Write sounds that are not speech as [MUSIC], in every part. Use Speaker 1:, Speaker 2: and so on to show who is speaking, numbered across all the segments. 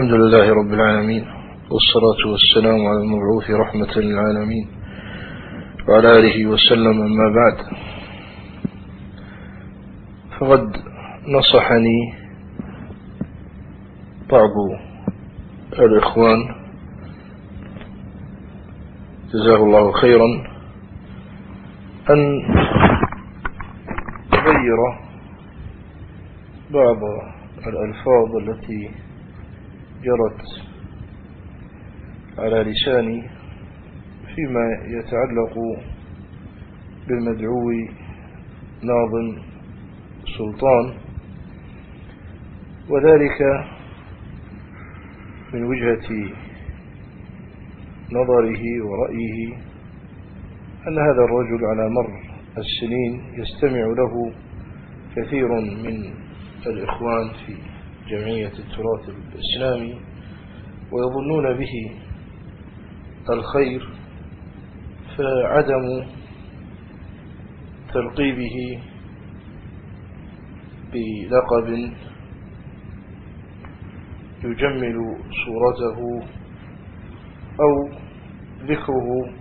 Speaker 1: الحمد لله رب العالمين والصلاة والسلام على المبعوث رحمة للعالمين وعلى آله وسلم أما بعد. فقد نصحني بعض الإخوان جزاه الله خيرا أن تغير بعض الألفاظ التي جرت على لساني فيما يتعلق بالمدعو ناظم سلطان وذلك من وجهة نظره ورأيه أن هذا الرجل على مر السنين يستمع له كثير من الإخوان في جمعية التراث الإسلامي ويظنون به الخير فعدم تلقيبه بلقب يجمل صورته أو ذكره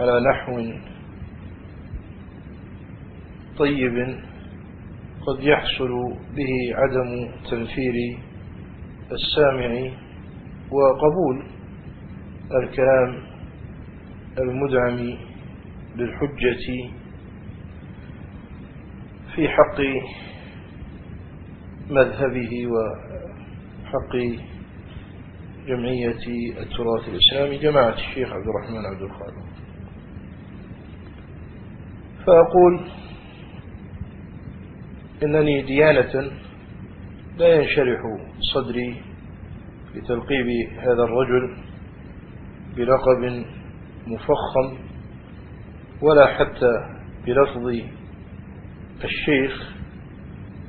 Speaker 1: على نحو طيب قد يحصل به عدم تنفير السامع وقبول الكلام المدعم للحجة في حق مذهبه وحق جمعية التراث الإسلامي جماعة الشيخ عبد الرحمن عبد الخالق. فأقول إنني ديانة لا ينشرح صدري لتلقيب هذا الرجل بلقب مفخم ولا حتى بلفظ الشيخ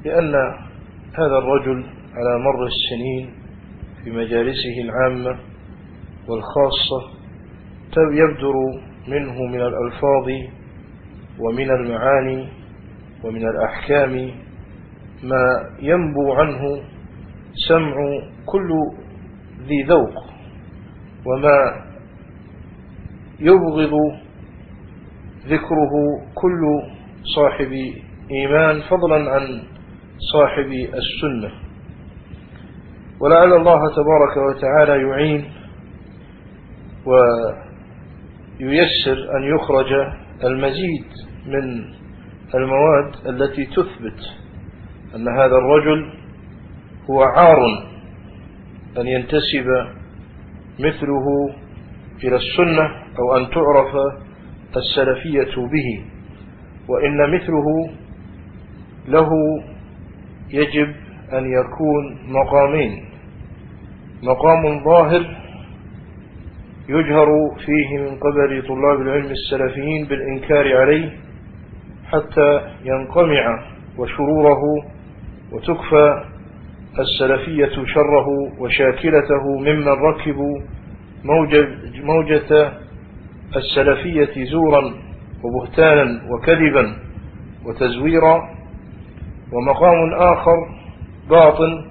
Speaker 1: لأن هذا الرجل على مر السنين في مجالسه العامة والخاصة يبدر منه من الألفاظ ومن المعاني ومن الأحكام ما ينبو عنه سمع كل ذي ذوق وما يبغض ذكره كل صاحب إيمان فضلا عن صاحب السنة. ولعل الله تبارك وتعالى يعين وييسر أن يخرج المزيد من المواد التي تثبت. أن هذا الرجل هو عار أن ينتسب مثله إلى السنة أو أن تعرف السلفية به وإن مثله له يجب أن يكون مقامين. مقام ظاهر يجهر فيه من قبل طلاب العلم السلفيين بالإنكار عليه حتى ينقمع وشروره وتكفى السلفية شره وشاكلته ممن ركبوا موجة السلفية زورا وبهتانا وكذبا وتزويرا ومقام آخر باطن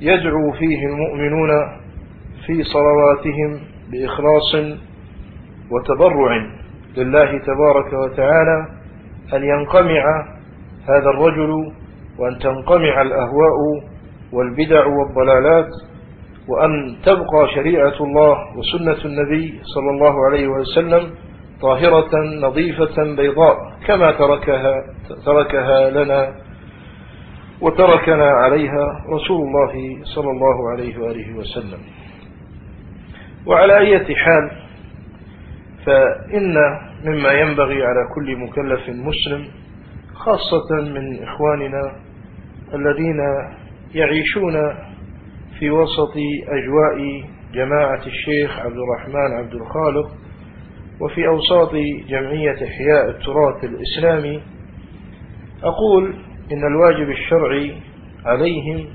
Speaker 1: يدعو فيه المؤمنون في صلواتهم بإخلاص وتضرع لله تبارك وتعالى أن ينقمع هذا الرجل وأن تنقمع الأهواء والبدع والضلالات وأن تبقى شريعة الله وسنة النبي صلى الله عليه وسلم طاهرة نظيفة بيضاء كما تركها تركها لنا وتركنا عليها رسول الله صلى الله عليه وآله وسلم. وعلى أي حال فإن مما ينبغي على كل مكلف مسلم خاصة من إخواننا الذين يعيشون في وسط أجواء جماعة الشيخ عبد الرحمن عبد الخالق وفي أوساط جمعية إحياء التراث الإسلامي أقول إن الواجب الشرعي عليهم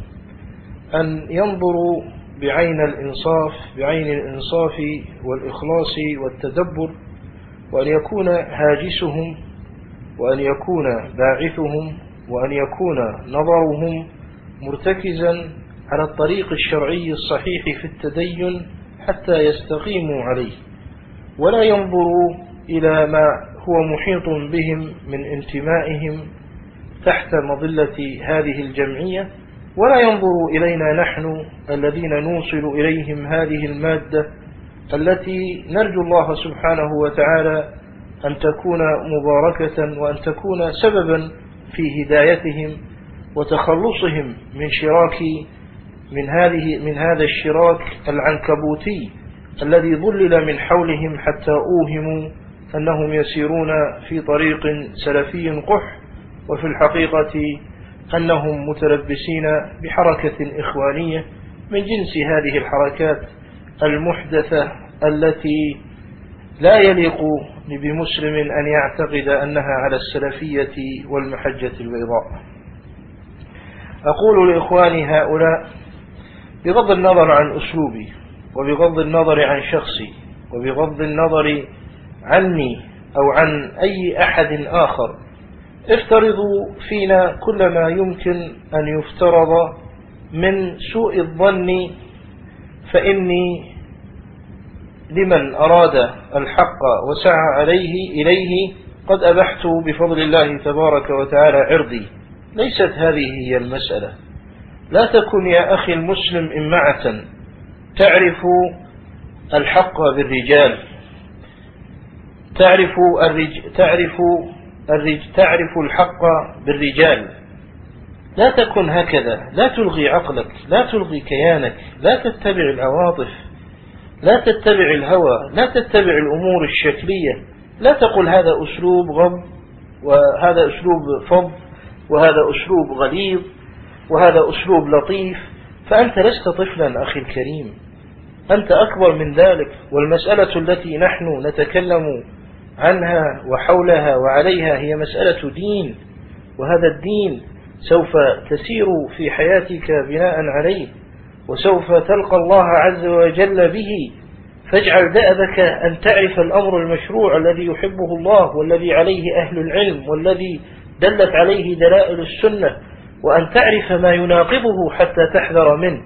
Speaker 1: أن ينظروا بعين الإنصاف بعين الإنصاف والإخلاص والتدبر وأن يكون هاجسهم وأن يكون باعثهم وأن يكون نظرهم مرتكزا على الطريق الشرعي الصحيح في التدين حتى يستقيموا عليه. ولا ينظروا إلى ما هو محيط بهم من انتمائهم تحت مظلة هذه الجمعية ولا ينظروا إلينا نحن الذين نوصل إليهم هذه المادة التي نرجو الله سبحانه وتعالى أن تكون مباركة وأن تكون سببا في هدايتهم وتخلصهم من شراك من هذه من هذا الشراك العنكبوتي الذي ظلل من حولهم حتى أوهموا أنهم يسيرون في طريق سلفي قح وفي الحقيقة أنهم متلبسين بحركة إخوانية من جنس هذه الحركات المحدثة التي لا يليق بمسلم أن يعتقد أنها على السلفية والمحجة البيضاء. أقول لإخواني هؤلاء بغض النظر عن أسلوبي وبغض النظر عن شخصي وبغض النظر عني أو عن أي أحد آخر افترضوا فينا كل ما يمكن أن يفترض من سوء الظن فإني لمن أراد الحق وسعى عليه إليه قد أبحت بفضل الله تبارك وتعالى عرضي. ليست هذه هي المسألة. لا تكن يا أخي المسلم إمعة تعرف الحق بالرجال. تعرف الرج... تعرف الرج... تعرف الحق بالرجال. لا تكن هكذا. لا تلغي عقلك. لا تلغي كيانك. لا تتبع العواطف. لا تتبع الهوى لا تتبع الأمور الشكلية. لا تقل هذا أسلوب غض وهذا أسلوب فض وهذا أسلوب غليظ وهذا أسلوب لطيف. فأنت لست طفلا أخي الكريم. أنت أكبر من ذلك. والمسألة التي نحن نتكلم عنها وحولها وعليها هي مسألة دين. وهذا الدين سوف تسير في حياتك بناء عليه. وسوف تلقى الله عز وجل به. فاجعل دأبك أن تعرف الأمر المشروع الذي يحبه الله والذي عليه أهل العلم والذي دلت عليه دلائل السنة وأن تعرف ما يناقضه حتى تحذر منه.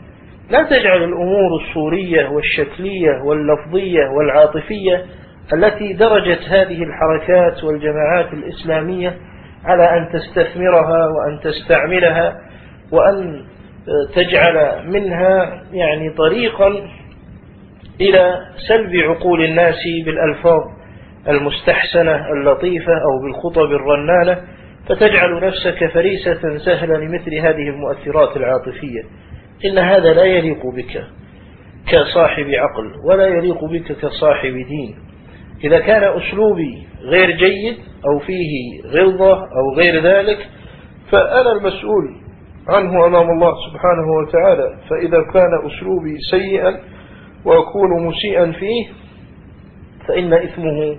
Speaker 1: لا تجعل الأمور الصورية والشكلية واللفظية والعاطفية التي درجت هذه الحركات والجماعات الإسلامية على أن تستثمرها وأن تستعملها وأن تجعل منها يعني طريقا إلى سلب عقول الناس بالألفاظ المستحسنة اللطيفة أو بالخطب الرنانة فتجعل نفسك فريسة سهلة لمثل هذه المؤثرات العاطفية. إن هذا لا يليق بك كصاحب عقل ولا يليق بك كصاحب دين. إذا كان أسلوبي غير جيد أو فيه غلظة أو غير ذلك فأنا المسؤول عنه أمام الله سبحانه وتعالى فإذا كان أسلوبي سيئا وأكون مسيئا فيه فإن إثمه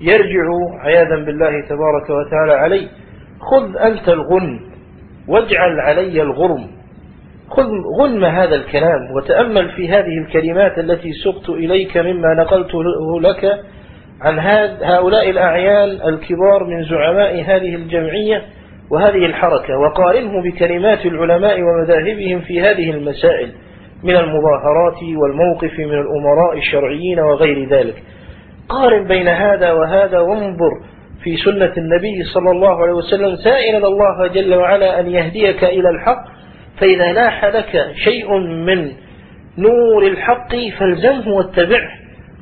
Speaker 1: يرجع عياذا بالله تبارك وتعالى علي خذ أنت الغن واجعل علي الغرم. خذ غنم هذا الكلام وتأمل في هذه الكلمات التي سقت إليك مما نقلته لك عن هؤلاء الأعيان الكبار من زعماء هذه الجمعية وهذه الحركة وقارنه بكلمات العلماء ومذاهبهم في هذه المسائل من المظاهرات والموقف من الأمراء الشرعيين وغير ذلك. قارن بين هذا وهذا وانظر في سنة النبي صلى الله عليه وسلم سائلا الله جل وعلا أن يهديك إلى الحق فإذا لاح لك شيء من نور الحق فالزمه واتبعه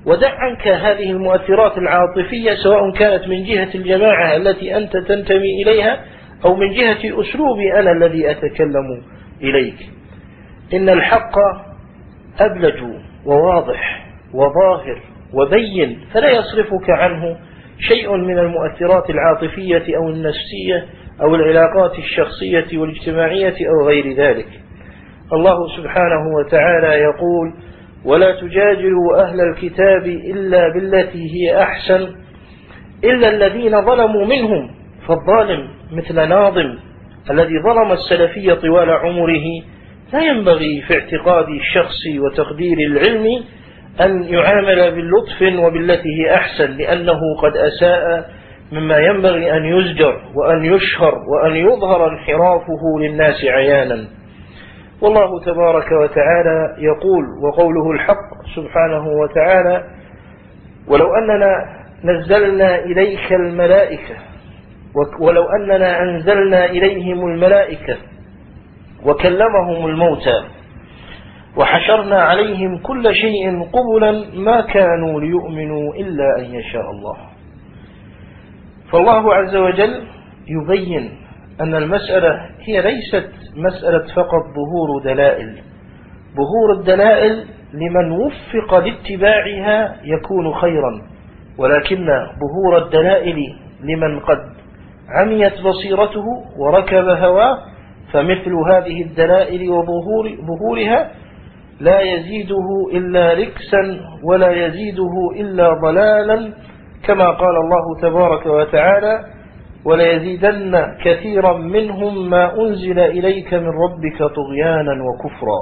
Speaker 1: ودع عنك هذه المؤثرات العاطفية سواء كانت من جهة الجماعة التي أنت تنتمي إليها أو من جهة أسلوبي أنا الذي أتكلم إليك. إن الحق أبلج وواضح وظاهر وبين فلا يصرفك عنه شيء من المؤثرات العاطفية أو النفسية أو العلاقات الشخصية والاجتماعية أو غير ذلك. الله سبحانه وتعالى يقول ولا تجادلوا أهل الكتاب إلا بالتي هي أحسن إلا الذين ظلموا منهم فالظالم مثل ناظم الذي ظلم السلفية طوال عمره لا ينبغي في اعتقاد الشخص وتقدير العلم أن يعامل باللطف وبالتي هي أحسن لأنه قد أساء مما ينبغي أن يزجر وأن يشهر وأن يظهر انحرافه للناس عيانا. والله تبارك وتعالى يقول وقوله الحق سبحانه وتعالى ولو أننا نزلنا إليك الملائكة ولو أننا أنزلنا إليهم الملائكة وكلمهم الموتى وحشرنا عليهم كل شيء قبلا ما كانوا ليؤمنوا إلا أن يشاء الله. فالله عز وجل يبين أن المسألة هي ليست مسألة فقط ظهور دلائل. ظهور الدلائل لمن وفق لاتباعها يكون خيرا ولكن ظهور الدلائل لمن قد عميت بصيرته وركب هواه فمثل هذه الدلائل وظهور ظهورها لا يزيده إلا ركسا ولا يزيده إلا ضلالا كما قال الله تبارك وتعالى وليزيدن كثيرا منهم ما أنزل إليك من ربك طغيانا وكفرا.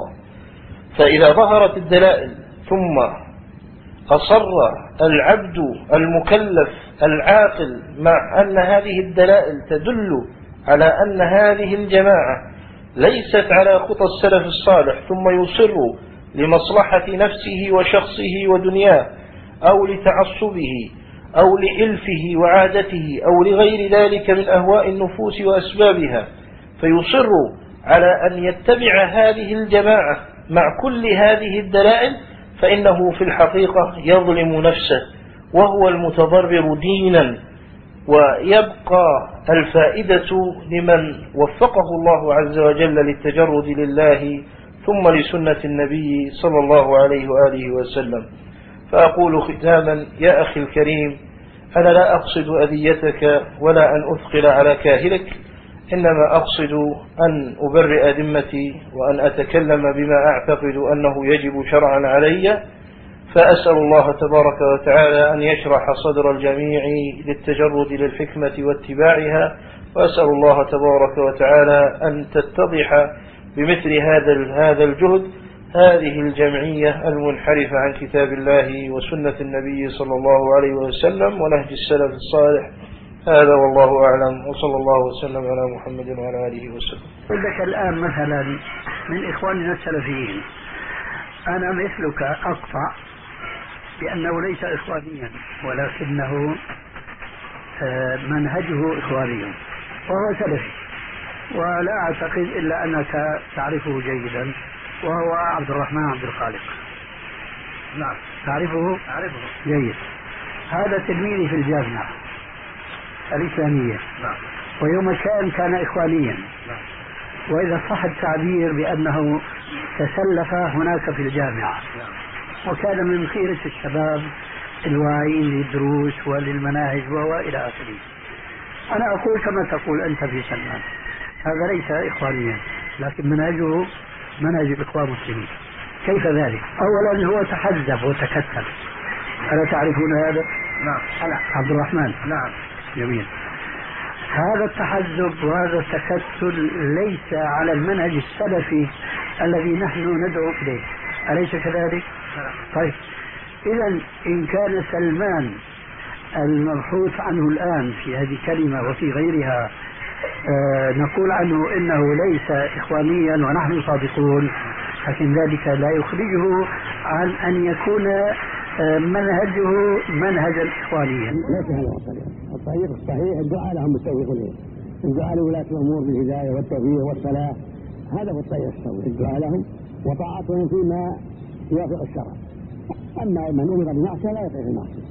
Speaker 1: فإذا ظهرت الدلائل ثم أصر العبد المكلف العاقل مع أن هذه الدلائل تدل على أن هذه الجماعة ليست على خطى السلف الصالح ثم يصر لمصلحة نفسه وشخصه ودنياه أو لتعصبه أو لإلفه وعادته أو لغير ذلك من أهواء النفوس وأسبابها. فيصر على أن يتبع هذه الجماعة مع كل هذه الدلائل فإنه في الحقيقة يظلم نفسه وهو المتضرر دينا ويبقى الفائدة لمن وفقه الله عز وجل للتجرد لله ثم لسنة النبي صلى الله عليه وآله وسلم. فأقول ختاما يا أخي الكريم أنا لا أقصد أذيتك ولا أن أثقل على كاهلك. إنما أقصد أن أبرئ ذمتي وأن أتكلم بما أعتقد أنه يجب شرعا علي فأسأل الله تبارك وتعالى أن يشرح صدر الجميع للتجرد للحكمة واتباعها وأسأل الله تبارك وتعالى أن تتضح بمثل هذا هذا الجهد هذه الجمعية المنحرفة عن كتاب الله وسنة النبي صلى الله عليه وسلم ونهج السلف الصالح هذا والله أعلم وصلى الله وسلم على محمد وعلى آله وسلم.
Speaker 2: لك الآن مثلا من إخواننا السلفيين أنا مثلك أقطع بأنه ليس إخوانيا ولكنه آه، منهجه إخواني وهو سلفي ولا أعتقد إلا أنك تعرفه جيدا وهو عبد الرحمن عبد الخالق.
Speaker 3: نعم.
Speaker 2: تعرفه؟
Speaker 3: أعرفه.
Speaker 2: جيد. هذا تلميذي في الجامعة. الإسلامية.
Speaker 3: نعم
Speaker 2: ويوم كان كان إخوانيا.
Speaker 3: نعم
Speaker 2: وإذا صح التعبير بأنه تسلف هناك في الجامعة.
Speaker 3: نعم
Speaker 2: وكان من خيرة الشباب الواعيين للدروس وللمناهج وإلى آخره. أنا أقول كما تقول أنت في سلمان هذا ليس إخوانيا لكن منهجه منهج الإخوان المسلمين. كيف ذلك؟ أولا هو تحزب وتكتل. ألا تعرفون هذا؟
Speaker 3: نعم.
Speaker 2: عبد الرحمن.
Speaker 3: نعم.
Speaker 2: جميل. هذا التحزب وهذا التكتل ليس على المنهج السلفي الذي نحن ندعو إليه. أليس كذلك؟ طيب. إذا إن كان سلمان المبحوث عنه الآن في هذه الكلمة وفي غيرها آه نقول عنه إنه ليس إخوانيا ونحن صادقون لكن ذلك لا يخرجه عن أن يكون منهجه منهجا إخوانيا.
Speaker 4: ليس هذا الطريق، الصحيح الدعاء لهم بالتوفيق الدعاء لولاة الأمور بالهداية والتوفيق والصلاح هذا هو الطريق الصحيح، الدعاء لهم وطاعتهم فيما يوافق الشرع. أما من أمر بمعصية لا يطيع المعصية.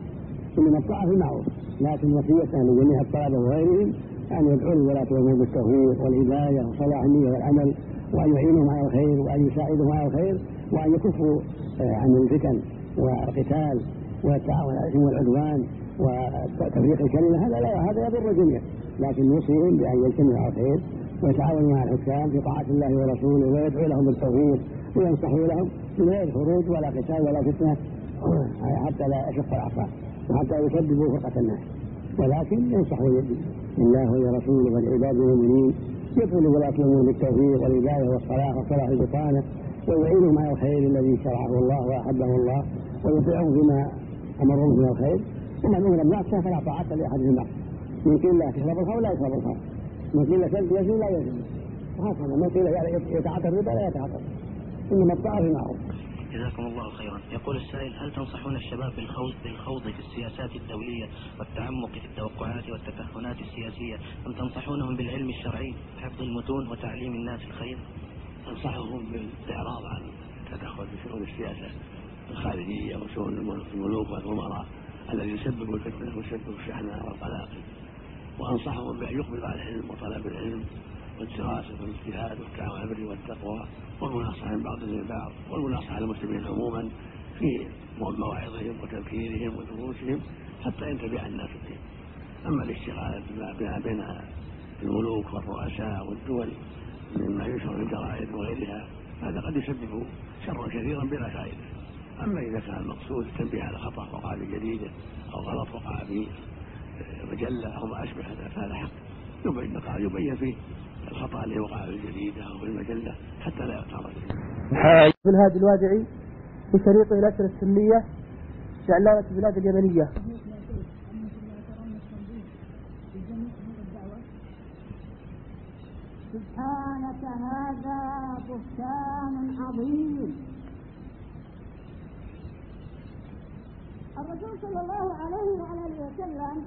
Speaker 4: إنما الطاعه في المعروف، لكن وصيته لجميع الطلبه وغيرهم أن يدعوا لولاة الأمور بالتوفيق والهداية وصلاح النية والعمل وأن يعينهم على الخير وأن يساعدهم على الخير وأن يكفوا آه، عن الفتن. والقتال والتعاون على والعدوان وتفريق الكلمة هذا لا هذا يضر الجميع. لكن نوصيهم بأن يجتمعوا على الخير ويتعاونوا مع الحكام في طاعة الله ورسوله ويدعو لهم بالتوفيق وينصحوا لهم من غير خروج ولا قتال ولا فتنة [CLEARS THROAT] حتى لا يشق الأعصاب وحتى يسببوا فرقة الناس. ولكن ينصحوا لله ولرسوله ولعباد المؤمنين يدعو لولاة الأمور بالتوفيق والهداية والصلاح وصلاح البطانه ويعينهم على الخير الذي شرعه الله وأحبه الله. ويطيعهم فيما أمرهم من الخير. ومن أمر بالمعصيه فلا طاعة لاحد في المعصيه من قيل لا تشرب الخمر لا يشرب الخمر. من قيل كلب يزن لا يزن وهكذا. من قيل يتعاطى الربا لا يتعاطى. إنما الطاعة في المعروف
Speaker 5: جزاكم الله خيرا. يقول السائل هل تنصحون الشباب بالخوض بالخوض في السياسات الدولية والتعمق في التوقعات والتكهنات السياسية؟ أم تنصحونهم بالعلم الشرعي حفظ المتون وتعليم الناس الخير؟
Speaker 4: أنصحهم بالإعراض عن التدخل في شؤون السياسة. الخارجية وشؤون الملوك والأمراء الذي يسبب الفتنة ويسبب الشحناء والقلاقل وأنصحهم بأن يقبلوا على العلم وطلب العلم والدراسة والاجتهاد على البر والتقوى والمناصحة من بعضهم لبعض والمناصحة للمسلمين عموما في مواعظهم وتذكيرهم ودروسهم حتى ينتبه الناس الدين أما الاشتغال بما بين الملوك والرؤساء والدول مما ينشر في الجرائد وغيرها هذا قد يسبب شرا كثيرا بلا فائدة. أما إذا كان المقصود التنبيه على خطأ وقع بجريده أو غلط وقع في مجله أو ما أشبه هذا فهذا حق. يبين يبين فيه الخطأ الذي وقع في الجريده أو في المجلة حتى لا يغتر
Speaker 6: في الهادي الوادعي في شريطه الأسر السنية لعلامه البلاد اليمنية.
Speaker 7: سبحانك الرسول صلى الله عليه وعلى وسلم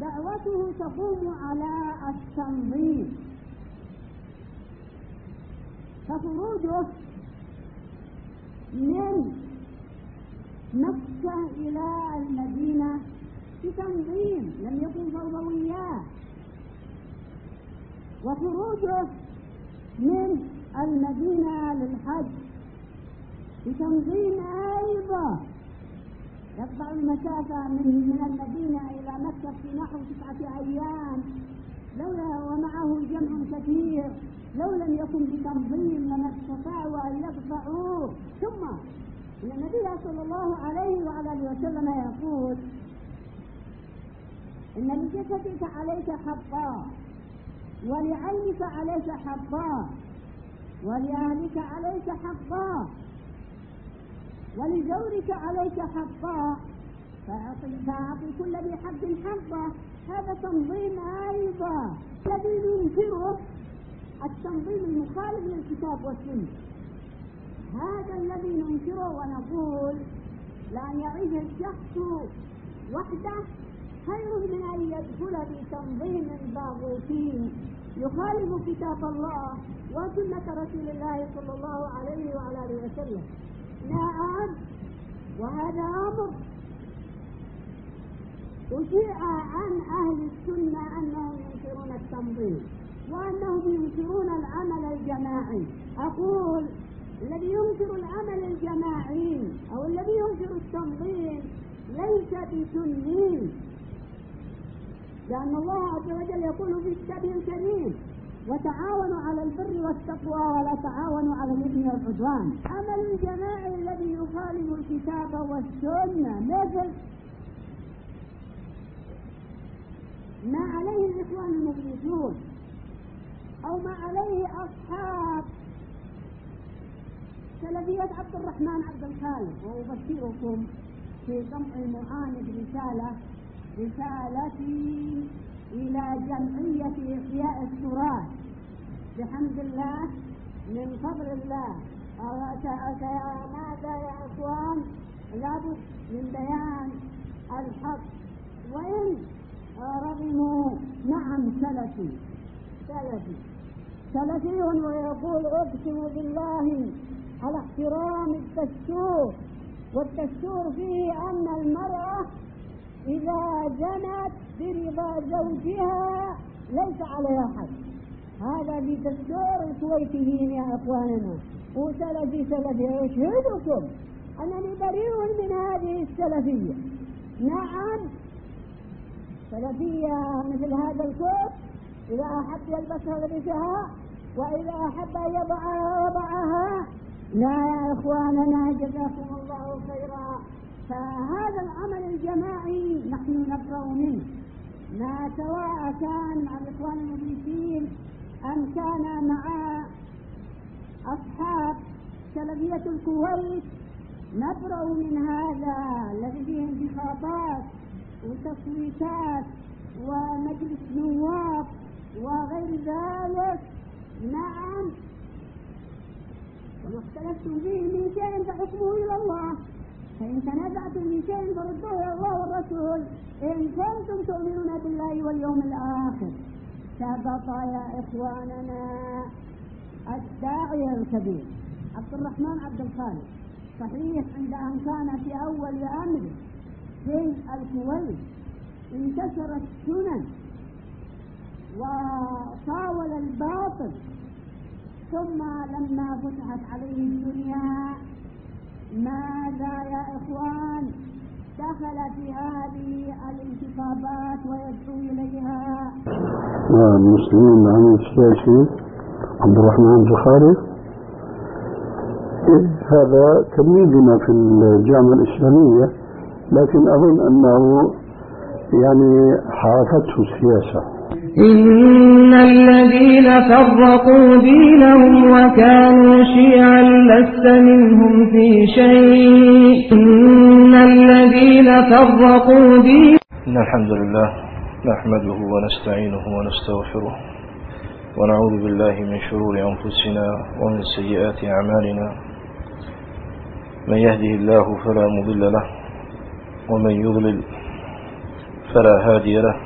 Speaker 7: دعوته تقوم على التنظيم فخروجه من مكة إلى المدينة بتنظيم لم يكن فوضويات وخروجه من المدينة للحج. بتنظيم أيضا. يقطع المسافة من من المدينة إلى مكة في نحو تسعة أيام. لولا ومعه جمع كثير. لو لم يكن بتنظيم لما استطاعوا أن يقطعوه ثم إن النبي صلى الله عليه وعلى آله وسلم يقول إن لجسدك عليك حقا ولعينك عليك حقا ولأهلك عليك حقا ولزورك عليك حقا. فأعطي كل ذي حق حقه. هذا تنظيم أيضا الذي ننكره التنظيم المخالف للكتاب والسنة. هذا الذي ننكره ونقول لأن يعيش الشخص وحده خير من أن يدخل في تنظيم يخالف كتاب الله وسنة رسول الله صلى الله عليه وعلى آله وسلم. نعم وهذا أمر. أشيع عن أهل السنة أنهم ينكرون التنظيم وأنهم ينكرون العمل الجماعي. أقول الذي ينكر العمل الجماعي أو الذي ينكر التنظيم ليس بسني. لأن الله عز وجل يقول في الكتاب الكريم وتعاونوا على البر والتقوى ولا تعاونوا على الإثم والعدوان. عمل الجماعي الذي يخالف الكتاب والسنة مثل ما عليه الإخوان المفلسون أو ما عليه أصحاب سلفية عبد الرحمن عبد الخالق. وأبشركم في جمع معاند رسالة رسالتي إلى جمعية إحياء التراث. بحمد الله من فضل الله. ماذا يا أخوان؟ لابد من بيان الحق. وإن رغموا نعم سلفي. سلفي. سلفي ويقول أقسم بالله على احترام الدستور. والدستور فيه أن المرأة إذا جنت برضا زوجها ليس عليها حد. هذا بدستور الكويتيين يا أخواننا. وسلفي سلفي اشهدكم أنني بريء من هذه السلفية. نعم. سلفية مثل هذا الكوت إذا أحب يلبسها لبسها وإذا أحب أن يضعها وضعها. لا يا إخواننا جزاكم الله خيرا. فهذا العمل الجماعي نحن نبرأ منه. ما سواء كان مع الإخوان المفلسين أم كان مع أصحاب سلفية الكويت. نبرأ من هذا الذي فيه انتخابات وتصويتات ومجلس نواب وغير ذلك. نعم. وما اختلفتم فيه من شيء فحكمه إلى الله. فإن تنازعتم في شيء فردوه إلى الله والرسول. إن كنتم تؤمنون بالله واليوم الآخر سبق يا إخواننا الداعية الكبير عبد الرحمن عبد الخالق. صحيح عند أن كان في أول أمره في الكويت انتشرت السنن وطاول الباطل ثم لما فتحت عليه الدنيا ماذا يا إخوان؟ دخل في هذه الانتخابات ويدعو إليها.
Speaker 8: المسلمين عن السياسي عبد الرحمن البخاري هذا تلميذنا في الجامعة الإسلامية لكن أظن أنه يعني حارفته السياسة
Speaker 9: إن الذين فرقوا دينهم وكانوا شيعا لست منهم في شيء. إن الذين فرقوا دينهم
Speaker 1: إن الحمد لله نحمده ونستعينه ونستغفره ونعوذ بالله من شرور أنفسنا ومن سيئات أعمالنا. من يهده الله فلا مضل له ومن يضلل فلا هادي له.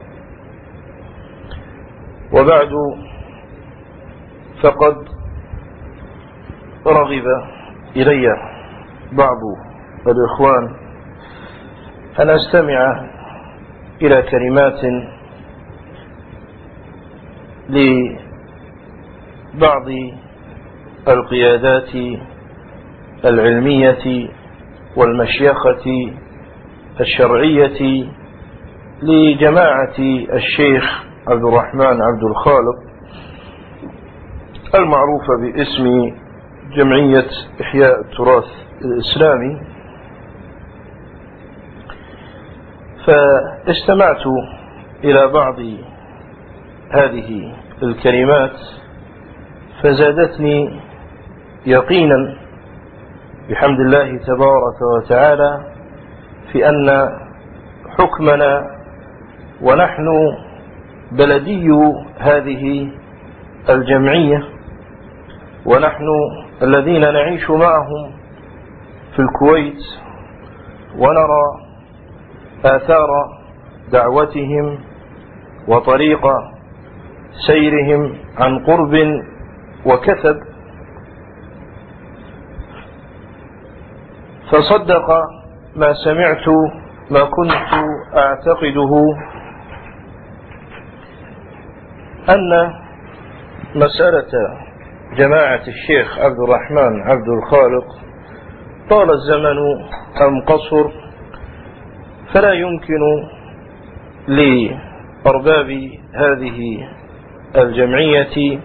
Speaker 1: وبعد فقد رغب إلي بعض الإخوان أن أستمع إلى كلمات لبعض القيادات العلمية والمشيخة الشرعية لجماعة الشيخ عبد الرحمن عبد الخالق المعروفة باسم جمعية إحياء التراث الإسلامي. فاستمعت إلى بعض هذه الكلمات فزادتني يقينا بحمد الله تبارك وتعالى في أن حكمنا ونحن بلدي هذه الجمعية ونحن الذين نعيش معهم في الكويت ونرى آثار دعوتهم وطريق سيرهم عن قرب وكثب فصدق ما سمعت ما كنت أعتقده. أن مسألة جماعة الشيخ عبد الرحمن عبد الخالق طال الزمن أم قصر فلا يمكن لأرباب هذه الجمعية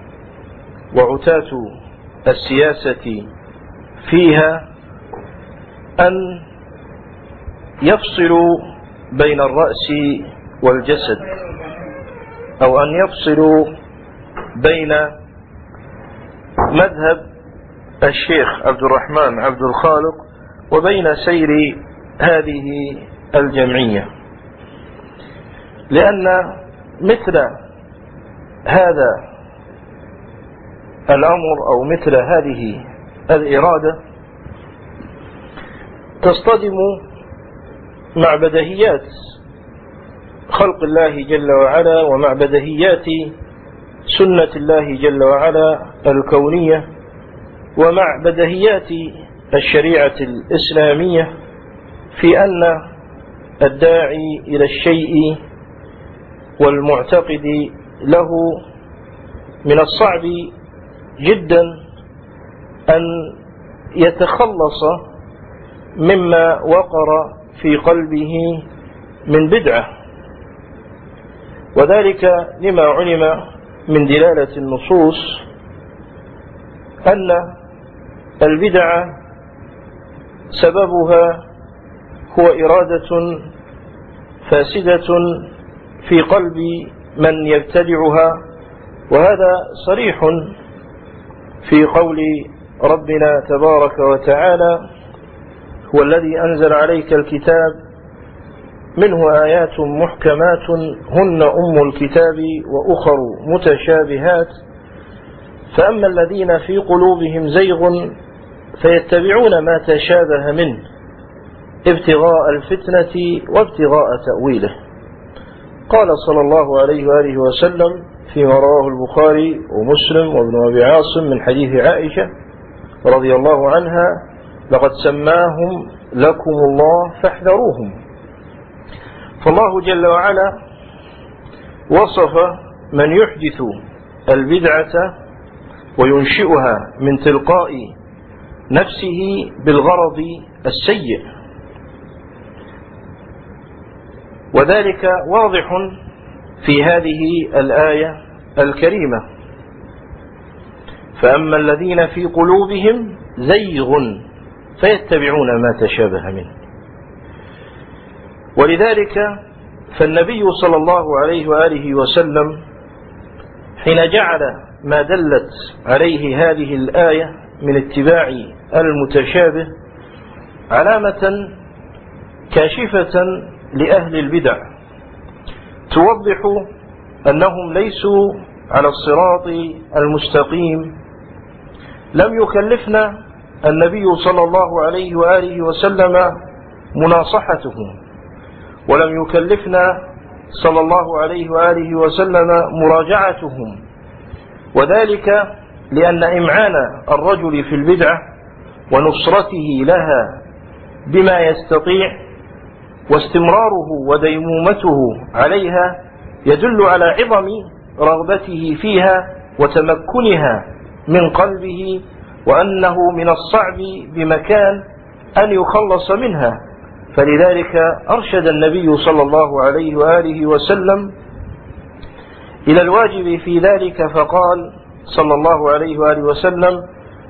Speaker 1: وعتاة السياسة فيها أن يفصلوا بين الرأس والجسد. أو أن يفصلوا بين مذهب الشيخ عبد الرحمن عبد الخالق وبين سير هذه الجمعية. لأن مثل هذا الأمر أو مثل هذه الإرادة تصطدم مع بدهيات خلق الله جل وعلا ومع بدهيات سنة الله جل وعلا الكونية ومع بدهيات الشريعة الإسلامية في أن الداعي إلى الشيء والمعتقد له من الصعب جدا أن يتخلص مما وقر في قلبه من بدعة. وذلك لما علم من دلالة النصوص أن البدع سببها هو إرادة فاسدة في قلب من يبتدعها وهذا صريح في قول ربنا تبارك وتعالى هو الذي أنزل عليك الكتاب منه آيات محكمات هن أم الكتاب وأخر متشابهات. فأما الذين في قلوبهم زيغ فيتبعون ما تشابه منه ابتغاء الفتنة وابتغاء تأويله. قال صلى الله عليه وآله وسلم فيما رواه البخاري ومسلم وابن أبي عاصم من حديث عائشة رضي الله عنها لقد سماهم لكم الله فاحذروهم. فالله جل وعلا وصف من يحدث البدعة وينشئها من تلقاء نفسه بالغرض السيء. وذلك واضح في هذه الآية الكريمة. فأما الذين في قلوبهم زيغ فيتبعون ما تشابه منه. ولذلك فالنبي صلى الله عليه وآله وسلم حين جعل ما دلت عليه هذه الآية من اتباع المتشابه علامة كاشفة لأهل البدع توضح أنهم ليسوا على الصراط المستقيم. لم يكلفنا النبي صلى الله عليه وآله وسلم مناصحتهم ولم يكلفنا صلى الله عليه وآله وسلم مراجعتهم. وذلك لأن إمعان الرجل في البدعة ونصرته لها بما يستطيع واستمراره وديمومته عليها يدل على عظم رغبته فيها وتمكنها من قلبه وأنه من الصعب بمكان أن يخلص منها. فلذلك أرشد النبي صلى الله عليه وآله وسلم إلى الواجب في ذلك فقال صلى الله عليه وآله وسلم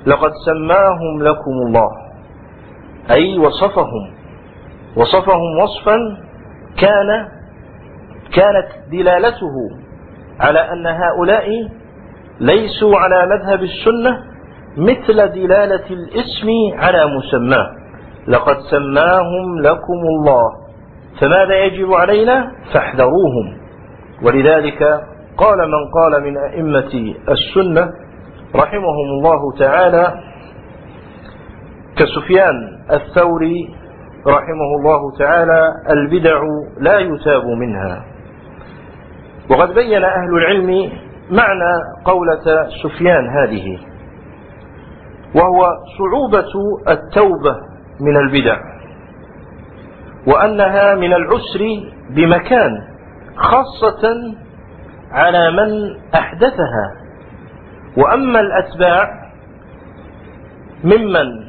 Speaker 1: لقد سماهم لكم الله. أي وصفهم. وصفهم وصفا كان كانت دلالته على أن هؤلاء ليسوا على مذهب السنة مثل دلالة الاسم على مسماه. لقد سماهم لكم الله. فماذا يجب علينا؟ فاحذروهم. ولذلك قال من قال من أئمة السنة رحمهم الله تعالى كسفيان الثوري رحمه الله تعالى البدع لا يتاب منها. وقد بين أهل العلم معنى قولة سفيان هذه وهو صعوبة التوبة من البدع. وأنها من العسر بمكان خاصة على من أحدثها. وأما الأتباع ممن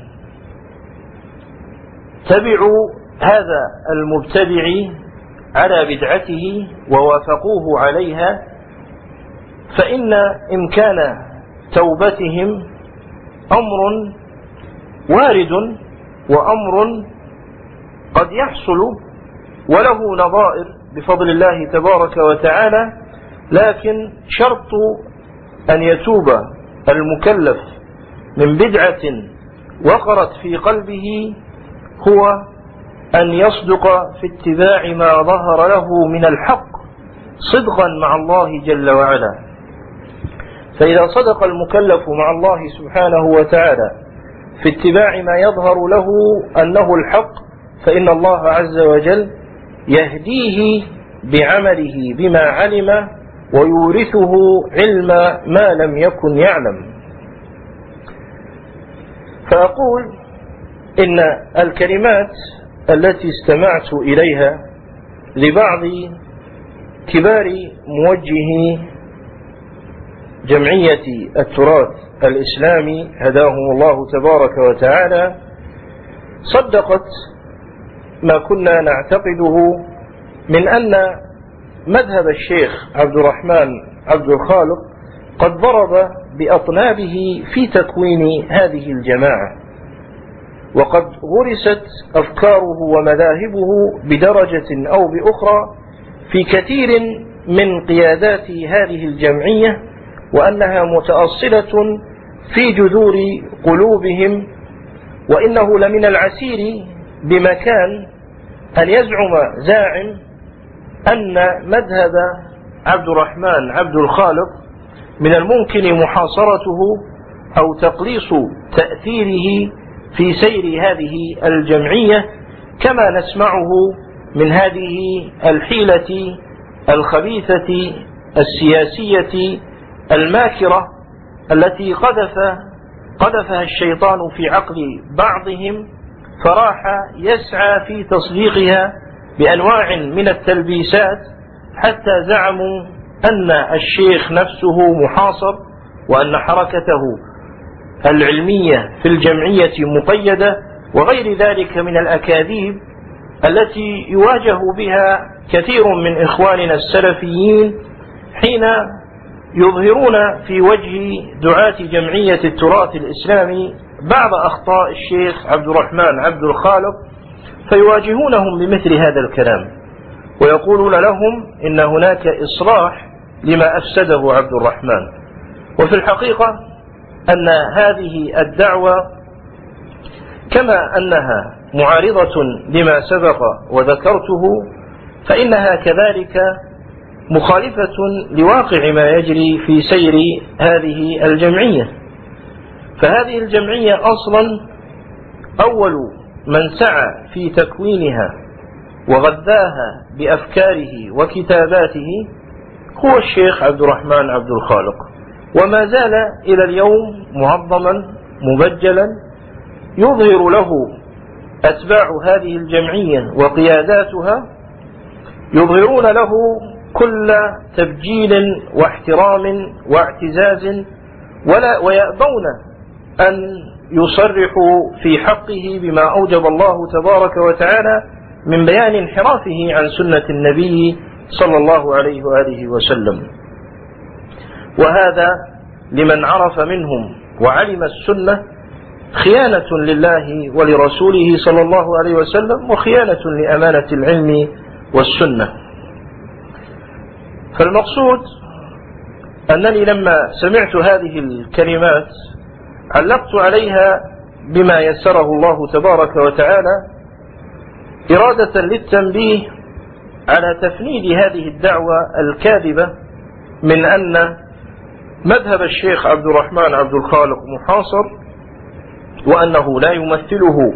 Speaker 1: تبعوا هذا المبتدع على بدعته ووافقوه عليها فإن إمكان توبتهم أمر وارد. وأمر قد يحصل وله نظائر بفضل الله تبارك وتعالى لكن شرط أن يتوب المكلف من بدعة وقرت في قلبه هو أن يصدق في اتباع ما ظهر له من الحق صدقا مع الله جل وعلا. فإذا صدق المكلف مع الله سبحانه وتعالى في اتباع ما يظهر له أنه الحق فإن الله عز وجل يهديه بعمله بما علم ويورثه علم ما لم يكن يعلم. فأقول إن الكلمات التي استمعت إليها لبعض كبار موجهي جمعية التراث الإسلامي هداهم الله تبارك وتعالى صدقت ما كنا نعتقده من أن مذهب الشيخ عبد الرحمن عبد الخالق قد ضرب بأطنابه في تكوين هذه الجماعة وقد غرست أفكاره ومذاهبه بدرجة أو بأخرى في كثير من قيادات هذه الجمعية وأنها متأصلة في جذور قلوبهم وإنه لمن العسير بمكان أن يزعم زاعم أن مذهب عبد الرحمن عبد الخالق من الممكن محاصرته أو تقليص تأثيره في سير هذه الجمعية كما نسمعه من هذه الحيلة الخبيثة السياسية الماكرة التي قذف قذفها الشيطان في عقل بعضهم فراح يسعى في تصديقها بأنواع من التلبيسات حتى زعموا أن الشيخ نفسه محاصر وأن حركته العلمية في الجمعية مقيدة وغير ذلك من الأكاذيب التي يواجه بها كثير من إخواننا السلفيين حين يظهرون في وجه دعاة جمعية التراث الإسلامي بعض أخطاء الشيخ عبد الرحمن عبد الخالق فيواجهونهم بمثل هذا الكلام ويقولون لهم إن هناك إصلاح لما أفسده عبد الرحمن. وفي الحقيقة أن هذه الدعوة كما أنها معارضة لما سبق وذكرته فإنها كذلك مخالفة لواقع ما يجري في سير هذه الجمعية. فهذه الجمعية أصلا أول من سعى في تكوينها وغذاها بأفكاره وكتاباته هو الشيخ عبد الرحمن عبد الخالق. وما زال إلى اليوم معظما مبجلا يظهر له أتباع هذه الجمعية وقياداتها يظهرون له كل تبجيل واحترام واعتزاز ولا ويأبون أن يصرحوا في حقه بما أوجب الله تبارك وتعالى من بيان انحرافه عن سنة النبي صلى الله عليه وآله وسلم. وهذا لمن عرف منهم وعلم السنة خيانة لله ولرسوله صلى الله عليه وسلم وخيانة لأمانة العلم والسنة. فالمقصود أنني لما سمعت هذه الكلمات علقت عليها بما يسره الله تبارك وتعالى إرادة للتنبيه على تفنيد هذه الدعوة الكاذبة من أن مذهب الشيخ عبد الرحمن عبد الخالق محاصر وأنه لا يمثله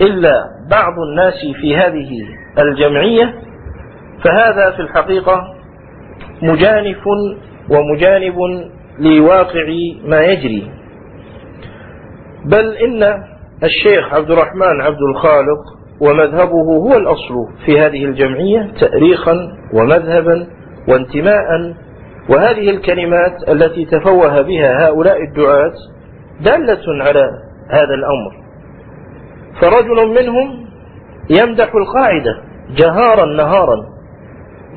Speaker 1: إلا بعض الناس في هذه الجمعية فهذا في الحقيقة مجانف ومجانب لواقع ما يجري. بل إن الشيخ عبد الرحمن عبد الخالق ومذهبه هو الأصل في هذه الجمعية تأريخا ومذهبا وانتماء وهذه الكلمات التي تفوه بها هؤلاء الدعاة دالة على هذا الأمر. فرجل منهم يمدح القاعدة جهارا نهارا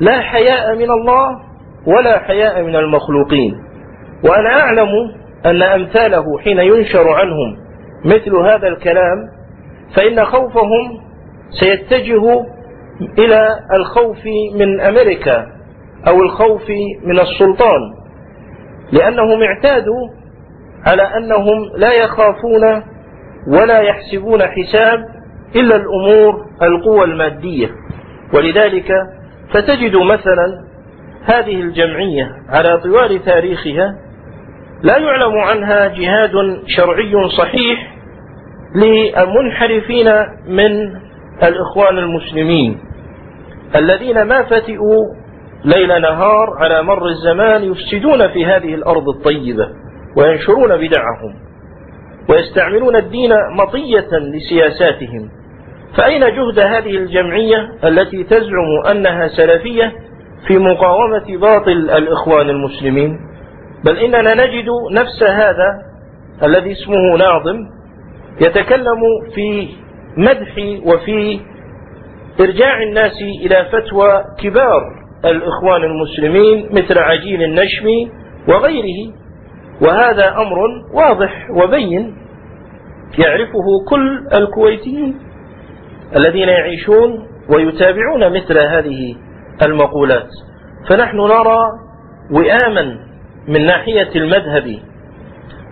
Speaker 1: لا حياء من الله ولا حياء من المخلوقين. وأنا أعلم أن أمثاله حين ينشر عنهم مثل هذا الكلام فإن خوفهم سيتجه إلى الخوف من أمريكا أو الخوف من السلطان لأنهم اعتادوا على أنهم لا يخافون ولا يحسبون حساب إلا الأمور القوى المادية. ولذلك فتجد مثلا هذه الجمعية على طوال تاريخها لا يعلم عنها جهاد شرعي صحيح للمنحرفين من الإخوان المسلمين الذين ما فتئوا ليل نهار على مر الزمان يفسدون في هذه الأرض الطيبة وينشرون بدعهم ويستعملون الدين مطية لسياساتهم فأين جهد هذه الجمعية التي تزعم أنها سلفية في مقاومة باطل الإخوان المسلمين. بل إننا نجد نفس هذا الذي اسمه ناظم يتكلم في مدح وفي إرجاع الناس إلى فتوى كبار الإخوان المسلمين مثل عجين النشمي وغيره. وهذا أمر واضح وبين يعرفه كل الكويتيين الذين يعيشون ويتابعون مثل هذه المقولات. فنحن نرى وئاما من ناحية المذهب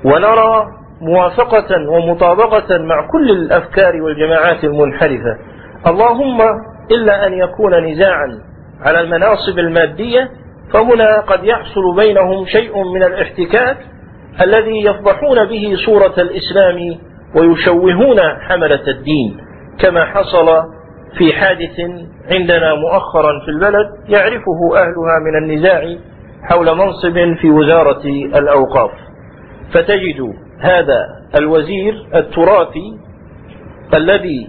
Speaker 1: ونرى موافقة ومطابقة مع كل الأفكار والجماعات المنحرفة. اللهم إلا أن يكون نزاعا على المناصب المادية فهنا قد يحصل بينهم شيء من الاحتكاك الذي يفضحون به صورة الإسلام ويشوهون حملة الدين كما حصل في حادث عندنا مؤخرا في البلد يعرفه أهلها من النزاع حول منصب في وزارة الأوقاف. فتجد هذا الوزير التراثي الذي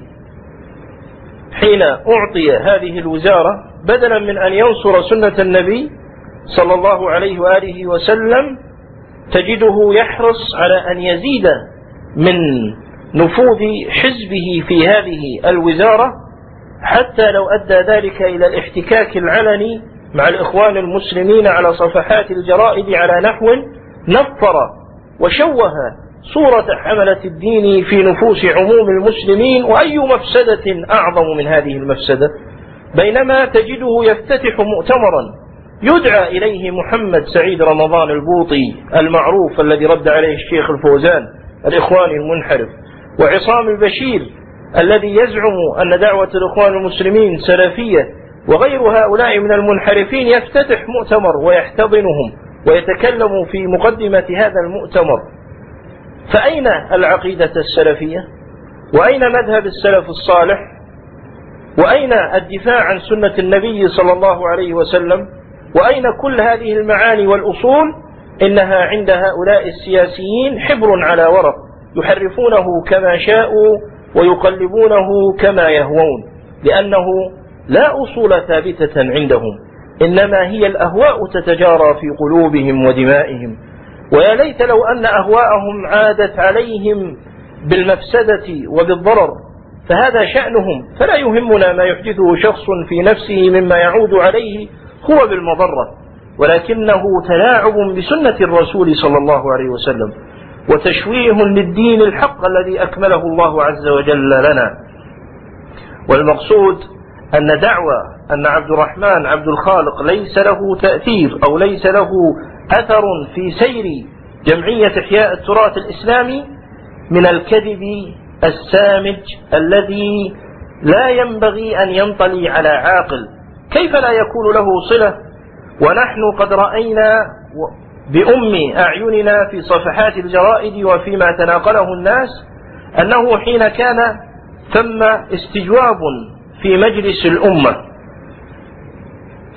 Speaker 1: حين أعطي هذه الوزارة بدلا من أن ينصر سنة النبي صلى الله عليه وآله وسلم تجده يحرص على أن يزيد من نفوذ حزبه في هذه الوزارة حتى لو أدى ذلك إلى الاحتكاك العلني مع الإخوان المسلمين على صفحات الجرائد على نحو نفر وشوه صورة حملة الدين في نفوس عموم المسلمين وأي مفسدة أعظم من هذه المفسدة؟ بينما تجده يفتتح مؤتمرا يدعى إليه محمد سعيد رمضان البوطي المعروف الذي رد عليه الشيخ الفوزان الإخواني المنحرف وعصام البشير الذي يزعم أن دعوة الإخوان المسلمين سلفية وغير هؤلاء من المنحرفين يفتتح مؤتمر ويحتضنهم ويتكلم في مقدمة هذا المؤتمر. فأين العقيدة السلفية؟ وأين مذهب السلف الصالح؟ وأين الدفاع عن سنة النبي صلى الله عليه وسلم؟ وأين كل هذه المعاني والأصول؟ إنها عند هؤلاء السياسيين حبر على ورق يحرفونه كما شاءوا ويقلبونه كما يهوون لأنه لا أصول ثابتة عندهم إنما هي الأهواء تتجارى في قلوبهم ودمائهم. ويا ليت لو أن أهواءهم عادت عليهم بالمفسدة وبالضرر فهذا شأنهم فلا يهمنا ما يحدثه شخص في نفسه مما يعود عليه هو بالمضرة. ولكنه تلاعب بسنة الرسول صلى الله عليه وسلم. وتشويه للدين الحق الذي أكمله الله عز وجل لنا. والمقصود أن دعوى أن عبد الرحمن عبد الخالق ليس له تأثير أو ليس له أثر في سير جمعية إحياء التراث الإسلامي من الكذب السامج الذي لا ينبغي أن ينطلي على عاقل. كيف لا يكون له صلة؟ ونحن قد رأينا بأم أعيننا في صفحات الجرائد وفيما تناقله الناس أنه حين كان ثم استجواب في مجلس الأمة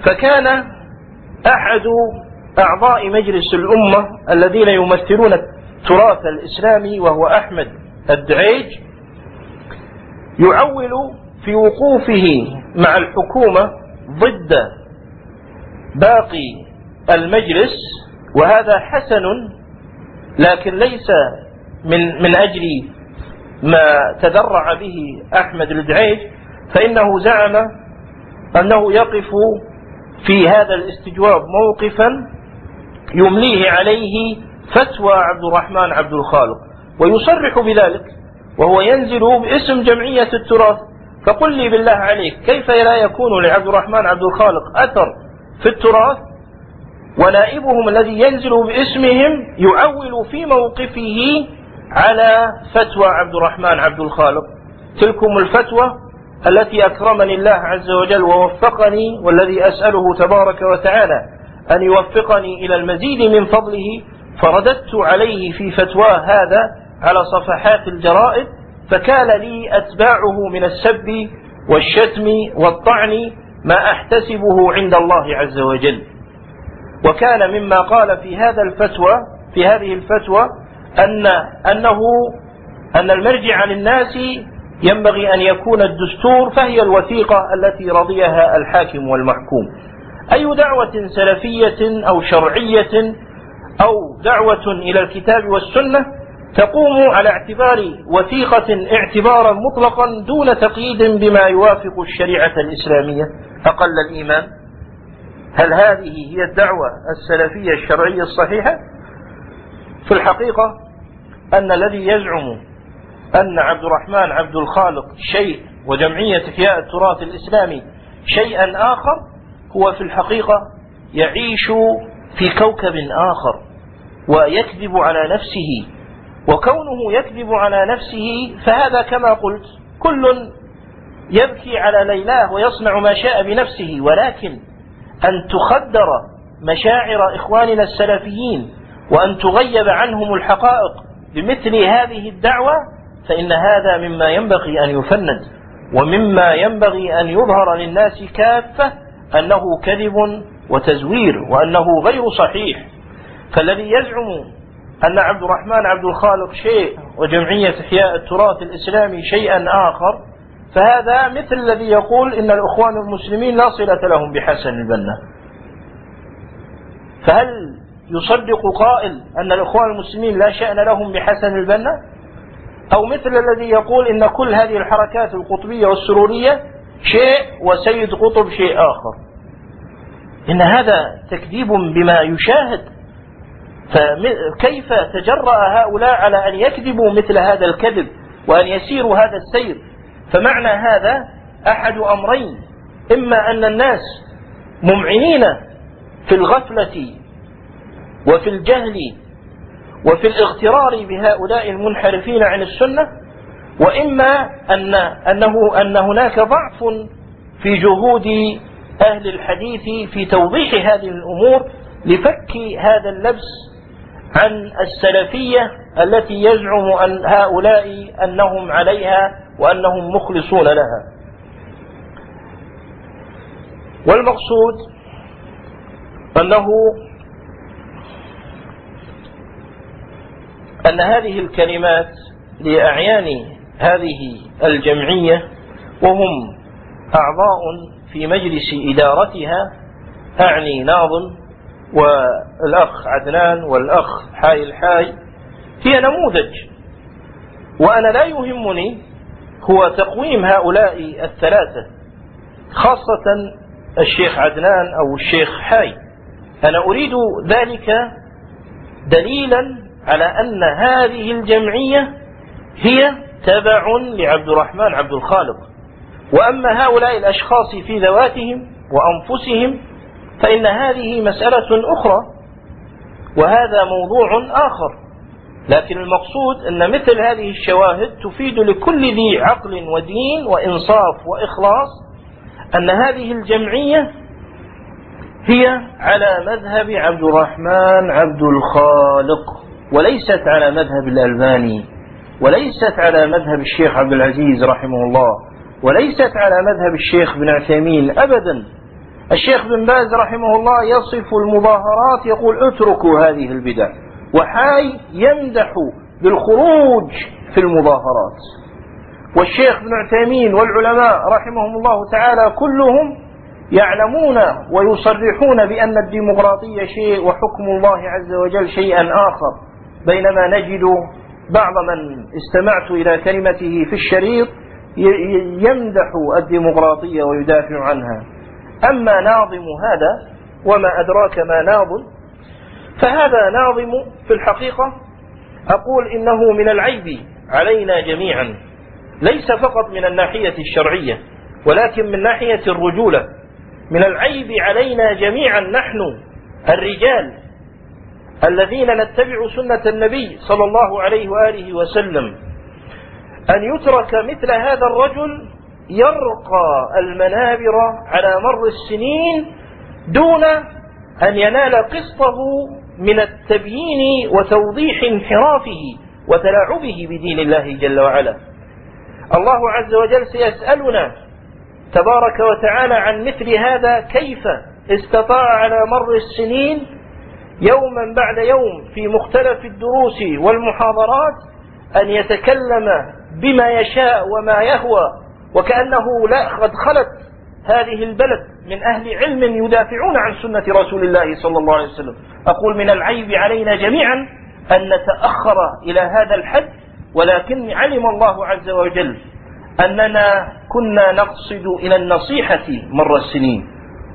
Speaker 1: فكان أحد أعضاء مجلس الأمة الذين يمثلون التراث الإسلامي وهو أحمد الدعيج يعول في وقوفه مع الحكومة ضد باقي المجلس وهذا حسن لكن ليس من من أجل ما تذرع به أحمد الدعيج فإنه زعم أنه يقف في هذا الاستجواب موقفا يمليه عليه فتوى عبد الرحمن عبد الخالق ويصرح بذلك وهو ينزل باسم جمعية التراث فقل لي بالله عليك كيف لا يكون لعبد الرحمن عبد الخالق أثر في التراث؟ ونائبهم الذي ينزل باسمهم يعول في موقفه على فتوى عبد الرحمن عبد الخالق. تلكم الفتوى التي أكرمني الله عز وجل ووفقني والذي أسأله تبارك وتعالى أن يوفقني إلى المزيد من فضله فرددت عليه في فتواه هذا على صفحات الجرائد فكان لي أتباعه من السب والشتم والطعن ما أحتسبه عند الله عز وجل. وكان مما قال في هذا الفتوى في هذه الفتوى أن أنه أن المرجع للناس ينبغي أن يكون الدستور فهي الوثيقة التي رضيها الحاكم والمحكوم. أي دعوة سلفية أو شرعية أو دعوة إلى الكتاب والسنة تقوم على اعتبار وثيقة اعتبارا مطلقا دون تقييد بما يوافق الشريعة الإسلامية. أقل الإيمان. هل هذه هي الدعوة السلفية الشرعية الصحيحة؟ في الحقيقة أن الذي يزعم أن عبد الرحمن عبد الخالق شيء وجمعية إحياء التراث الإسلامي شيئا آخر هو في الحقيقة يعيش في كوكب آخر ويكذب على نفسه وكونه يكذب على نفسه فهذا كما قلت كل يبكي على ليلاه ويصنع ما شاء بنفسه ولكن أن تخدر مشاعر إخواننا السلفيين وأن تغيب عنهم الحقائق بمثل هذه الدعوة فإن هذا مما ينبغي أن يفند ومما ينبغي أن يظهر للناس كافة أنه كذب وتزوير وأنه غير صحيح. فالذي يزعم أن عبد الرحمن عبد الخالق شيء وجمعية إحياء التراث الإسلامي شيئا آخر فهذا مثل الذي يقول إن الإخوان المسلمين لا صلة لهم بحسن البنا. فهل يصدق قائل أن الإخوان المسلمين لا شأن لهم بحسن البنا؟ أو مثل الذي يقول إن كل هذه الحركات القطبية والسرورية شيء وسيد قطب شيء آخر؟ إن هذا تكذيب بما يشاهد فكيف تجرأ هؤلاء على أن يكذبوا مثل هذا الكذب وأن يسيروا هذا السير؟ فمعنى هذا أحد أمرين. إما أن الناس ممعنين في الغفلة وفي الجهل وفي الاغترار بهؤلاء المنحرفين عن السنة وإما أن أنه أن هناك ضعف في جهود أهل الحديث في توضيح هذه الأمور لفك هذا اللبس عن السلفية التي يزعم أن هؤلاء أنهم عليها وأنهم مخلصون لها. والمقصود أنه أن هذه الكلمات لأعيان هذه الجمعية وهم أعضاء في مجلس إدارتها أعني ناظم والأخ عدنان والأخ حاي الحاي هي نموذج. وأنا لا يهمني هو تقويم هؤلاء الثلاثة خاصة الشيخ عدنان أو الشيخ حاي. أنا أريد ذلك دليلا على أن هذه الجمعية هي تبع لعبد الرحمن عبد الخالق. وأما هؤلاء الأشخاص في ذواتهم وأنفسهم فإن هذه مسألة أخرى وهذا موضوع آخر. لكن المقصود أن مثل هذه الشواهد تفيد لكل ذي عقل ودين وإنصاف وإخلاص أن هذه الجمعية هي على مذهب عبد الرحمن عبد الخالق وليست على مذهب الألباني وليست على مذهب الشيخ عبد العزيز رحمه الله وليست على مذهب الشيخ بن عثيمين أبدا. الشيخ بن باز رحمه الله يصف المظاهرات يقول اتركوا هذه البدع وحاي يمدح بالخروج في المظاهرات. والشيخ بن عثيمين والعلماء رحمهم الله تعالى كلهم يعلمون ويصرحون بأن الديمقراطية شيء وحكم الله عز وجل شيئا آخر بينما نجد بعض من استمعت إلى كلمته في الشريط يمدح الديمقراطية ويدافع عنها. أما ناظم هذا وما أدراك ما ناظم فهذا ناظم في الحقيقة أقول إنه من العيب علينا جميعا ليس فقط من الناحية الشرعية ولكن من ناحية الرجولة. من العيب علينا جميعا نحن الرجال الذين نتبع سنة النبي صلى الله عليه وآله وسلم أن يترك مثل هذا الرجل يرقى المنابر على مر السنين دون أن ينال قسطه من التبيين وتوضيح انحرافه وتلاعبه بدين الله جل وعلا. الله عز وجل سيسألنا تبارك وتعالى عن مثل هذا كيف استطاع على مر السنين يوما بعد يوم في مختلف الدروس والمحاضرات أن يتكلم بما يشاء وما يهوى وكأنه لا قد خلت هذه البلد من أهل علم يدافعون عن سنة رسول الله صلى الله عليه وسلم. أقول من العيب علينا جميعا أن نتأخر إلى هذا الحد ولكن علم الله عز وجل أننا كنا نقصد إلى النصيحة مر السنين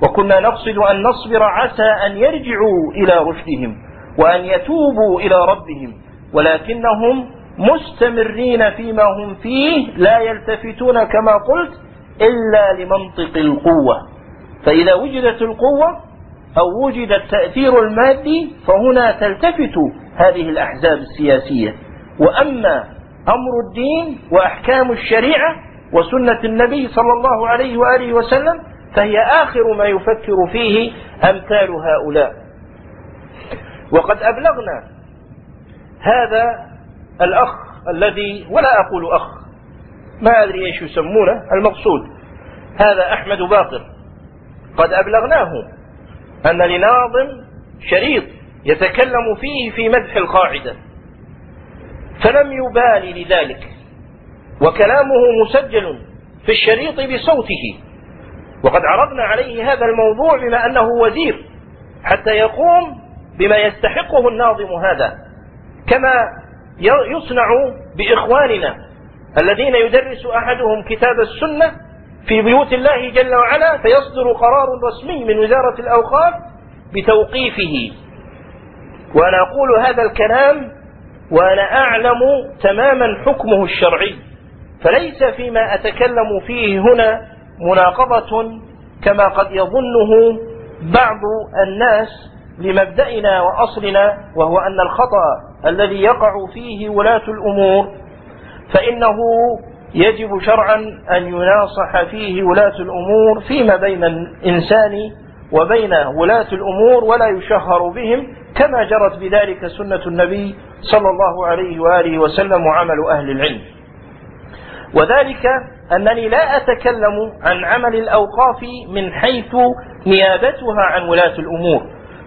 Speaker 1: وكنا نقصد أن نصبر عسى أن يرجعوا إلى رشدهم وأن يتوبوا إلى ربهم ولكنهم مستمرين فيما هم فيه لا يلتفتون كما قلت إلا لمنطق القوة. فإذا وجدت القوة أو وجد التأثير المادي فهنا تلتفت هذه الأحزاب السياسية. وأما أمر الدين وأحكام الشريعة وسنة النبي صلى الله عليه وآله وسلم فهي آخر ما يفكر فيه أمثال هؤلاء. وقد أبلغنا هذا الأخ الذي ولا أقول أخ ما أدري إيش يسمونه المقصود هذا أحمد باقر. قد أبلغناه أن لناظم شريط يتكلم فيه في مدح القاعدة. فلم يبالي لذلك وكلامه مسجل في الشريط بصوته. وقد عرضنا عليه هذا الموضوع بما أنه وزير حتى يقوم بما يستحقه الناظم هذا. كما يصنع بإخواننا الذين يدرس أحدهم كتاب السنة في بيوت الله جل وعلا فيصدر قرار رسمي من وزارة الأوقاف بتوقيفه. وأنا أقول هذا الكلام وأنا أعلم تماما حكمه الشرعي. فليس فيما أتكلم فيه هنا مناقضة كما قد يظنه بعض الناس لمبدأنا وأصلنا وهو أن الخطأ الذي يقع فيه ولاة الأمور فإنه يجب شرعا أن يناصح فيه ولاة الأمور فيما بين الإنسان وبين ولاة الأمور ولا يشهر بهم كما جرت بذلك سنة النبي صلى الله عليه وآله وسلم وعمل أهل العلم. وذلك أنني لا أتكلم عن عمل الأوقاف من حيث نيابتها عن ولاة الأمور.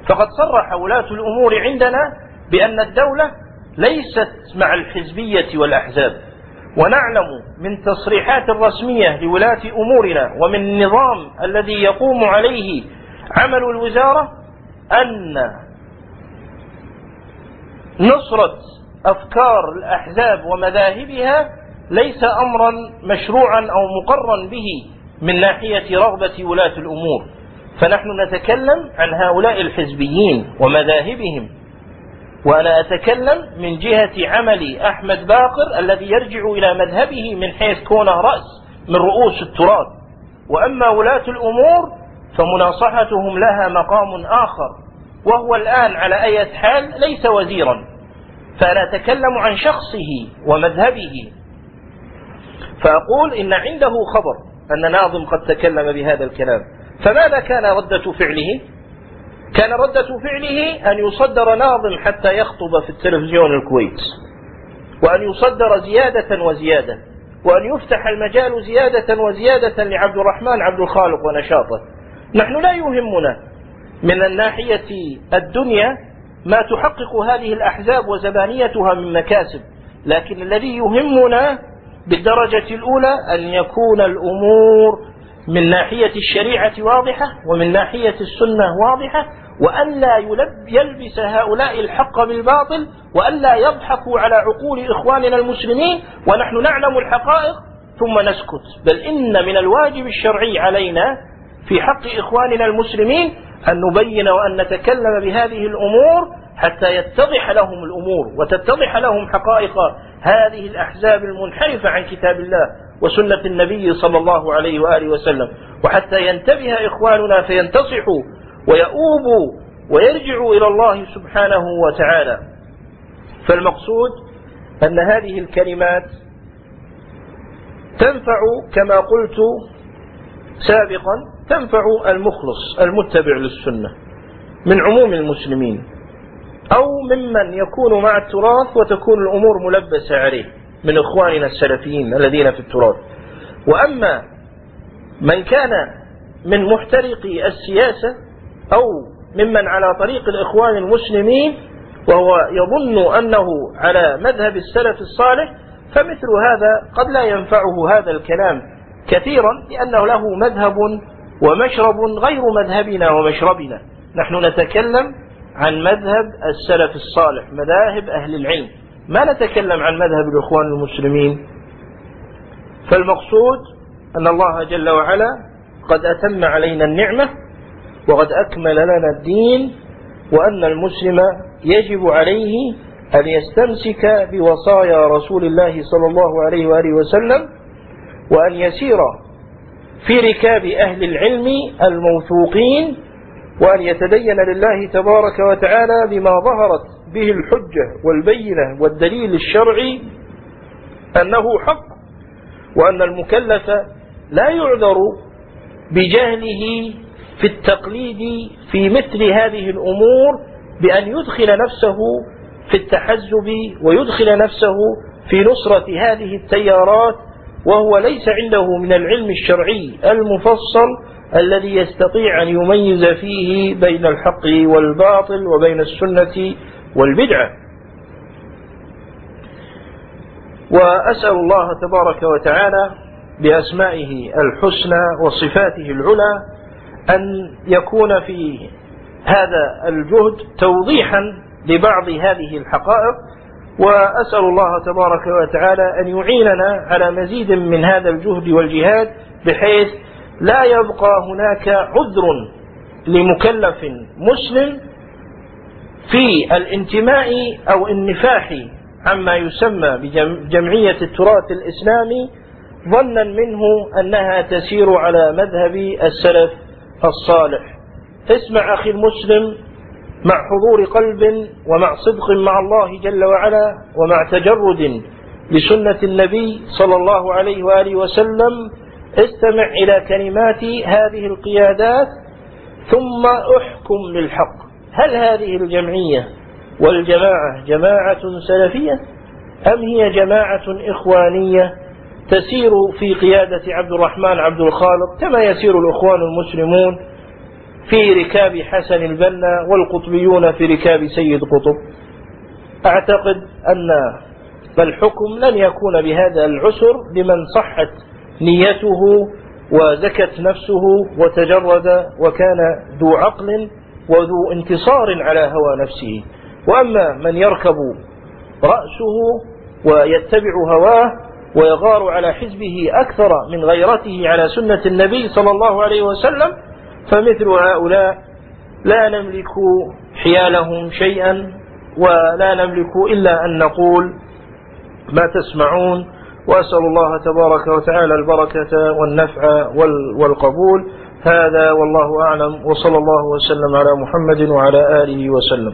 Speaker 1: فقد صرح ولاة الأمور عندنا بأن الدولة ليست مع الحزبية والأحزاب. ونعلم من تصريحات رسمية لولاة أمورنا ومن النظام الذي يقوم عليه عمل الوزارة أن نصرة أفكار الأحزاب ومذاهبها ليس أمرا مشروعا أو مقرا به من ناحية رغبة ولاة الأمور. فنحن نتكلم عن هؤلاء الحزبيين ومذاهبهم. وأنا أتكلم من جهة عمل أحمد باقر الذي يرجع إلى مذهبه من حيث كونه رأس من رؤوس التراب وأما ولاة الأمور فمناصحتهم لها مقام آخر وهو الآن على أي حال ليس وزيرا. فأنا أتكلم عن شخصه ومذهبه. فأقول إن عنده خبر أن ناظم قد تكلم بهذا الكلام. فماذا كان ردة فعله؟ كان ردة فعله أن يصدر ناظم حتى يخطب في التلفزيون الكويت وأن يصدر زيادة وزيادة وأن يفتح المجال زيادة وزيادة لعبد الرحمن عبد الخالق ونشاطه. نحن لا يهمنا من الناحية الدنيا ما تحقق هذه الأحزاب وزبانيتها من مكاسب لكن الذي يهمنا بالدرجة الأولى أن يكون الأمور من ناحية الشريعة واضحة ومن ناحية السنة واضحة وأن لا يلبس هؤلاء الحق بالباطل وأن لا يضحكوا على عقول إخواننا المسلمين ونحن نعلم الحقائق ثم نسكت. بل إن من الواجب الشرعي علينا في حق إخواننا المسلمين أن نبين وأن نتكلم بهذه الأمور حتى يتضح لهم الأمور وتتضح لهم حقائق هذه الأحزاب المنحرفة عن كتاب الله وسنة النبي صلى الله عليه وآله وسلم. وحتى ينتبه إخواننا فينتصحوا ويؤوبوا ويرجعوا إلى الله سبحانه وتعالى. فالمقصود أن هذه الكلمات تنفع كما قلت سابقا تنفع المخلص المتبع للسنة من عموم المسلمين. أو ممن يكون مع التراث وتكون الأمور ملبسة عليه من إخواننا السلفيين الذين في التراث. وأما من كان من محترقي السياسة أو ممن على طريق الإخوان المسلمين وهو يظن أنه على مذهب السلف الصالح فمثل هذا قد لا ينفعه هذا الكلام كثيرا لأنه له مذهب ومشرب غير مذهبنا ومشربنا. نحن نتكلم عن مذهب السلف الصالح مذاهب أهل العلم. ما نتكلم عن مذهب الإخوان المسلمين. فالمقصود أن الله جل وعلا قد أتم علينا النعمة وقد أكمل لنا الدين وأن المسلم يجب عليه أن يستمسك بوصايا رسول الله صلى الله عليه وآله وسلم وأن يسير في ركاب أهل العلم الموثوقين وأن يتدين لله تبارك وتعالى بما ظهرت به الحجة والبينة والدليل الشرعي أنه حق وأن المكلف لا يعذر بجهله في التقليد في مثل هذه الأمور بأن يدخل نفسه في التحزب ويدخل نفسه في نصرة هذه التيارات وهو ليس عنده من العلم الشرعي المفصل الذي يستطيع أن يميز فيه بين الحق والباطل وبين السنة والبدعة. وأسأل الله تبارك وتعالى بأسمائه الحسنى وصفاته العلى أن يكون في هذا الجهد توضيحا لبعض هذه الحقائق. وأسأل الله تبارك وتعالى أن يعيننا على مزيد من هذا الجهد والجهاد بحيث لا يبقى هناك عذر لمكلف مسلم في الانتماء أو النفاح عما يسمى بجمعية التراث الإسلامي ظنا منه أنها تسير على مذهب السلف الصالح. اسمع أخي المسلم مع حضور قلب ومع صدق مع الله جل وعلا ومع تجرد لسنة النبي صلى الله عليه وآله وسلم استمع إلى كلمات هذه القيادات ثم أحكم للحق هل هذه الجمعية والجماعة جماعة سلفية أم هي جماعة إخوانية تسير في قيادة عبد الرحمن عبد الخالق كما يسير الإخوان المسلمون في ركاب حسن البنا والقطبيون في ركاب سيد قطب؟ أعتقد أن الحكم لن يكون بهذا العسر لمن صحت نيته وزكت نفسه وتجرد وكان ذو عقل وذو انتصار على هوى نفسه. وأما من يركب رأسه ويتبع هواه ويغار على حزبه أكثر من غيرته على سنة النبي صلى الله عليه وسلم فمثل هؤلاء لا نملك حيالهم شيئا ولا نملك إلا أن نقول ما تسمعون وأسأل الله تبارك وتعالى البركة والنفع والقبول. هذا والله أعلم. وصلى الله وسلم على محمد وعلى آله وسلم.